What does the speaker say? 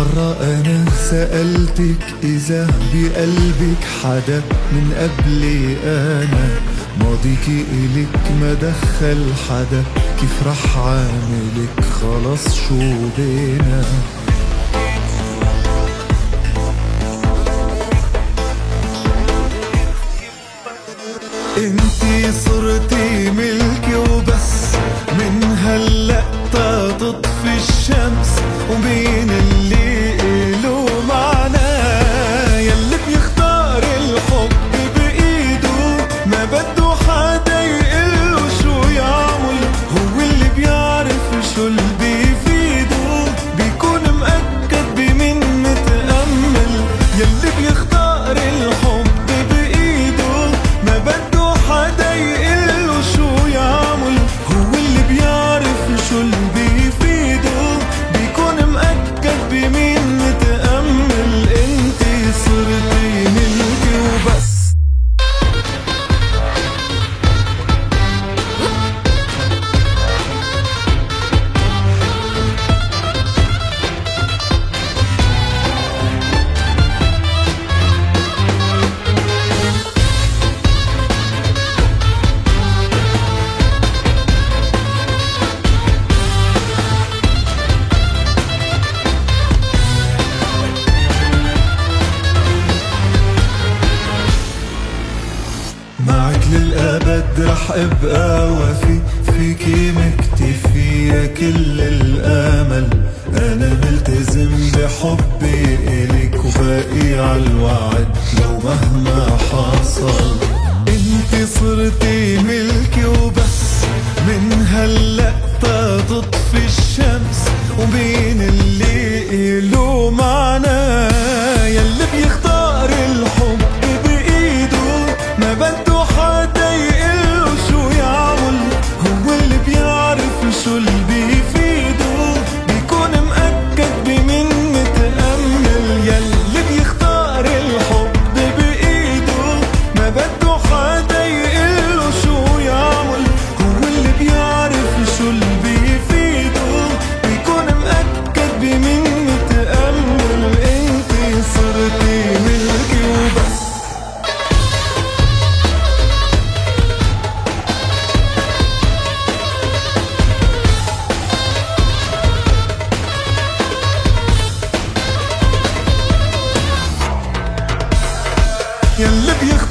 مرة أنا سألتك إذا بقلبك حدا من قبلي أنا. ماضيكي إلك ما دخل حدا. كيف رح عاملك خلاص شو بينا؟ انتي صرتي ملكي وبس. من هلأ تطفي الشمس. معك للأبد رح أبقى وفي فيكي مكتفي يا كل الأمل. أنا ملتزم بحبي إلك وباقي عالوعد لو مهما حصل. أنت صرتي ملكي وبس من هلأ تطفي الشمس. ومين اللي إله يا اللي بيخ